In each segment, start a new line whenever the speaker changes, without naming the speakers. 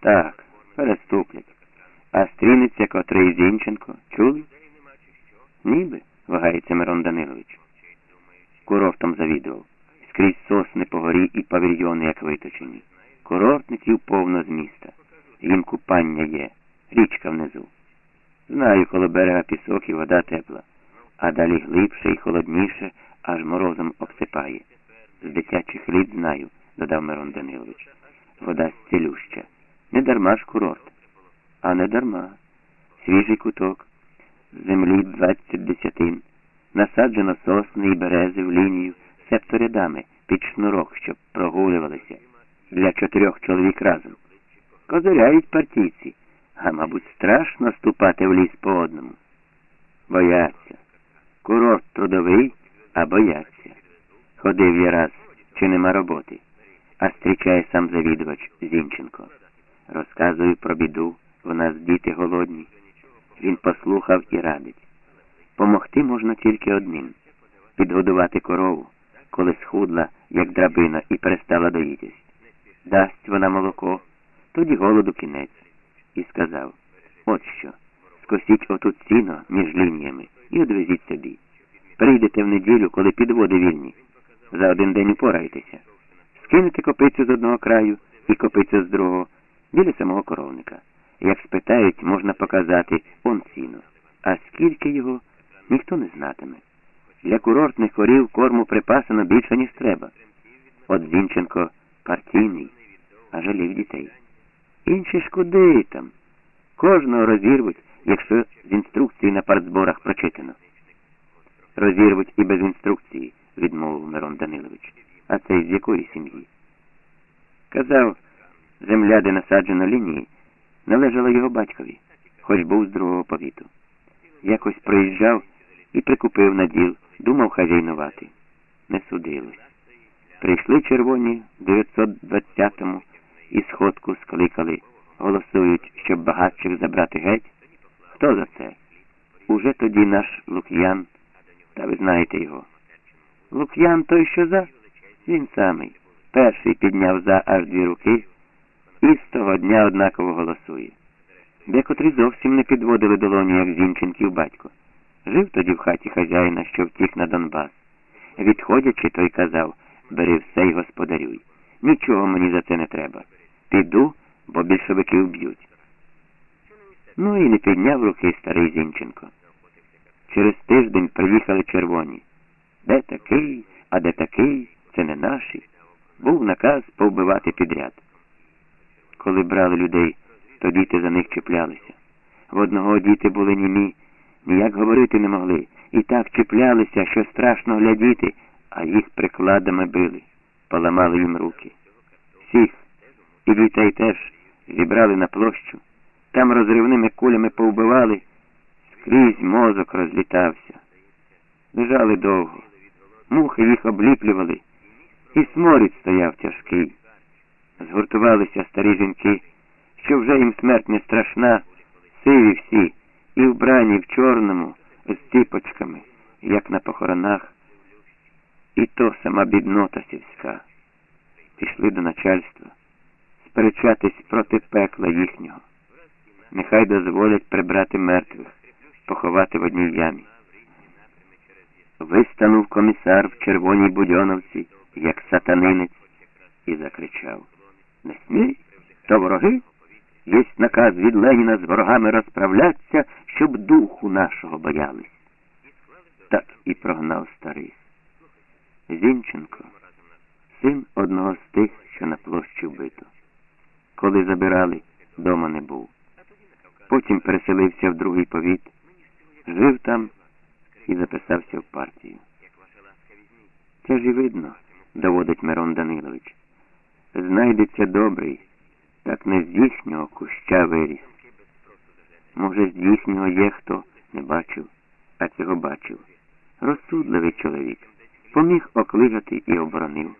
Так, переступлять. А стрінеться котрий Зінченко. Чули? Ніби, вагається Мирон Данилович. Курортом завідував. Скрізь сосни по горі і павільйони, як виточені. Курортників повно з міста. Їм купання є, річка внизу. Знаю, коло берега пісок і вода тепла, а далі глибше і холодніше, аж морозом обсипає. З дитячих літ знаю, додав Мирон Данилович. Вода цілюща. Не дарма ж курорт. А не дарма. Свіжий куток. Землі двадцять десятин. Насаджено сосни і берези в лінію, септо рядами, під шнурок, щоб прогулювалися. Для чотирьох чоловік разом. Козиряють партійці, а, мабуть, страшно ступати в ліс по одному. Бояться. Курорт трудовий, а бояться. Ходив я раз, чи нема роботи, а зустрічає сам завідувач Зінченко. Розказую про біду, в нас діти голодні. Він послухав і радить. Помогти можна тільки одним підгодувати корову, коли схудла, як драбина, і перестала доїтись. Дасть вона молоко, тоді голоду кінець. І сказав от що, скосіть отут сіно між лініями і одвезіть собі. Прийдете в неділю, коли підводи вільні. За один день упорайтеся. Скинете копицю з одного краю і копицю з другого, біля самого коровника. Як спитають, можна показати он сіно. А скільки його, ніхто не знатиме. Для курортних корів корму припасано більше, ніж треба. От Зінченко партійний, а жалів дітей. Інші ж куди там? Кожного розірвуть, якщо з інструкції на партзборах прочитано. Розірвуть і без інструкції, відмовив Мирон Данилович. А це з якої сім'ї? Казав, земля, де насаджено лінії, належала його батькові, хоч був з другого повіту. Якось приїжджав і прикупив на діл, думав хазяйнувати. Не судилось. Прийшли червоні в 920-му і сходку скликали, голосують, щоб багатших забрати геть. Хто за це? Уже тоді наш Лук'ян, та ви знаєте його. Лук'ян той, що за? Він самий. Перший підняв за аж дві руки і з того дня однаково голосує. Декотрі зовсім не підводили долоні, як Зінченків батько. Жив тоді в хаті хазяїна, що втік на Донбас. Відходячи, той казав бери все й господарюй. Нічого мені за це не треба. Піду, бо більшовики вб'ють. Ну і не підняв руки старий Зінченко. Через тиждень приїхали червоні. Де такий, а де такий, це не наші. Був наказ повбивати підряд. Коли брали людей, то діти за них чіплялися. В одного діти були німі, ніяк говорити не могли, і так чіплялися, що страшно глядіти, а їх прикладами били, поламали їм руки. Всіх, і дітей теж, зібрали на площу, там розривними кулями повбивали, скрізь мозок розлітався. Лежали довго, мухи їх обліплювали, і сморід стояв тяжкий. Згуртувалися старі жінки, що вже їм смерть не страшна, сиві всі, і вбрані в чорному, з ціпочками, як на похоронах. І то сама біднота сільська. Пішли до начальства сперечатись проти пекла їхнього. Нехай дозволять прибрати мертвих, поховати в одній ямі. Вистанув комісар в червоній будьоновці, як сатанинець, і закричав Не смій, то вороги. Єсть наказ від Леніна з ворогами розправлятися, щоб духу нашого боялись. Так і прогнав старий. Зінченко, син одного з тих, що на площі вбито. Коли забирали, дома не був. Потім переселився в другий повіт, жив там і записався в партію. Це ж і видно, доводить Мирон Данилович. Знайдеться добрий, так не з їхнього куща виріс. Може, з їхнього є хто не бачив, а цього бачив. Розсудливий чоловік. Поміг оклигати і оборонив.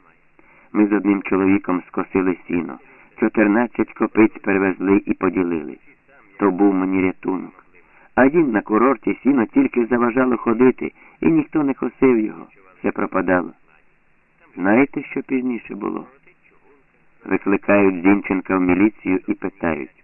Ми з одним чоловіком скосили сіно, чотирнадцять копиць перевезли і поділили. То був мені рятунок. А їм на курорті сіно тільки заважало ходити, і ніхто не косив його. Все пропадало. Знаєте, що пізніше було? Викликають Зінченка в міліцію і питають,